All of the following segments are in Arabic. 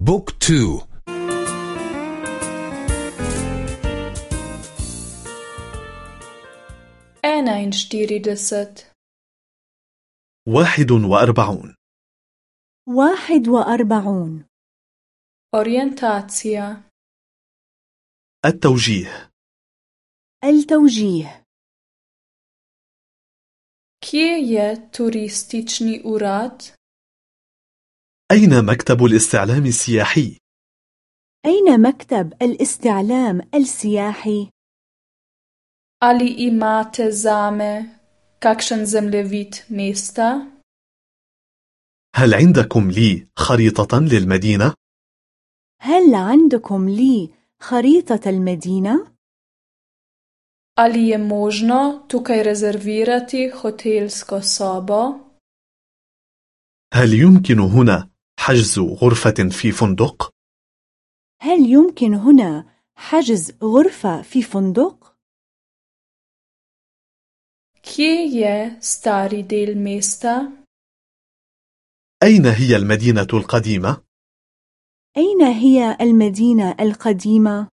book two. enainštirideset. واحد وأربعون. واحد وأربعون. orientacija. التوجيه. التوجيه. je turistični urad? أين مكتب الاستعلام السياحي؟ أين مكتب الاستعلام السياحي؟ Ali imate zame kakšen zemljevid mesta? هل عندكم لي خريطة للمدينة؟ هل عندكم لي خريطة المدينة؟ Ali je možno tukaj rezervirati hotelsko sobo? هل يمكن هنا حجز غرفة في فندق؟ هل يمكن هنا حجز غرفة في فندق؟ Je stari del mesta? أين هي المدينة القديمة؟ أين هي المدينة القديمة؟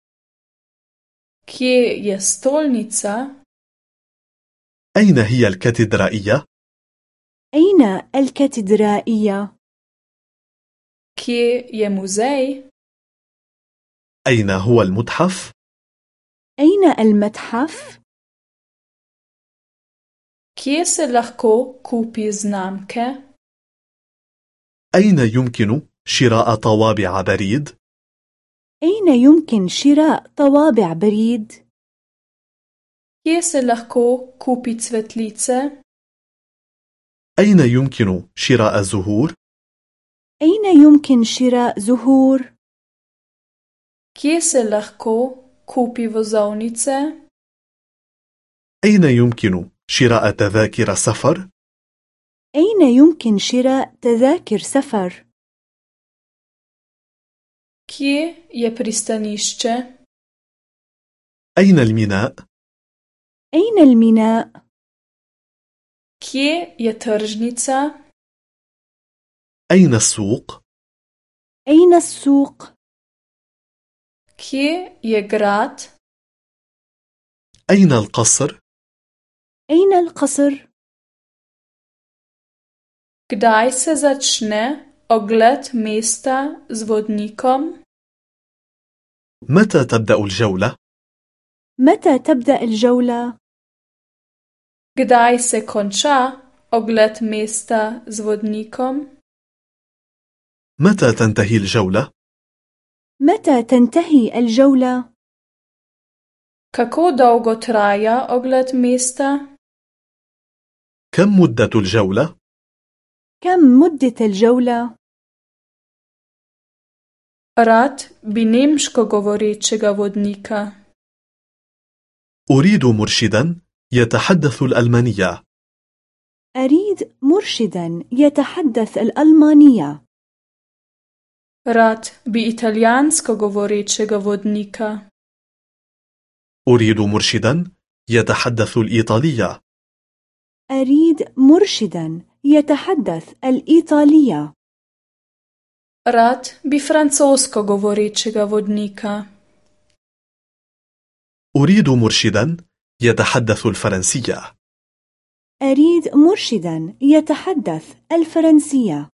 Je stolnica? أين هي الكاتدرائية؟ أين الكاتدرائية؟ Kje je muzej? أين هو المتحف؟ أين المتحف؟ Kje se lahko kupi znamke? أين يمكن شراء طوابع بريد؟ أين يمكن شراء طوابع بريد؟ Kje se lahko kupi cvetlice? أين يمكن شراء زهور؟ أين يمكن شراء زهور؟ Kje se lahko kupi vozovnice? أين يمكن شراء تذاكر سفر؟ أين يمكن شراء تذاكر سفر؟ Kje je pristanišče? أين الميناء؟ أين الميناء؟ Kje je tržnica? أين السوق؟ أين السوق؟ كي يغرات؟ أين القصر؟ أين القصر؟ كداي سزاتشنى أغلت ميستا زودنيكم؟ متى تبدأ الجولة؟ متى تبدأ الجولة؟ كداي سكونشا أغلت ميستا زودنيكم؟ متى تبدأ الجولة؟ متى تنتهي الجولة؟ متى تنتهي الجولة؟ Kako dolgo traja ogled mesta? كم مدة الجولة؟ كم مدة الجولة؟ Rad bi nemško govorečega vodnika. أريد مرشدا يتحدث الألمانية أريد مرشدا يتحدث الألمانية. Bi italijansko govorečega vodnika. أريد مرشدا يتحدث الإيطالية أريد مرشدا يتحدث الإيطالية. Bi francosko govorečega vodnika. أريد مرشدا يتحدث الفرنسية أريد مرشدا يتحدث الفرنسية.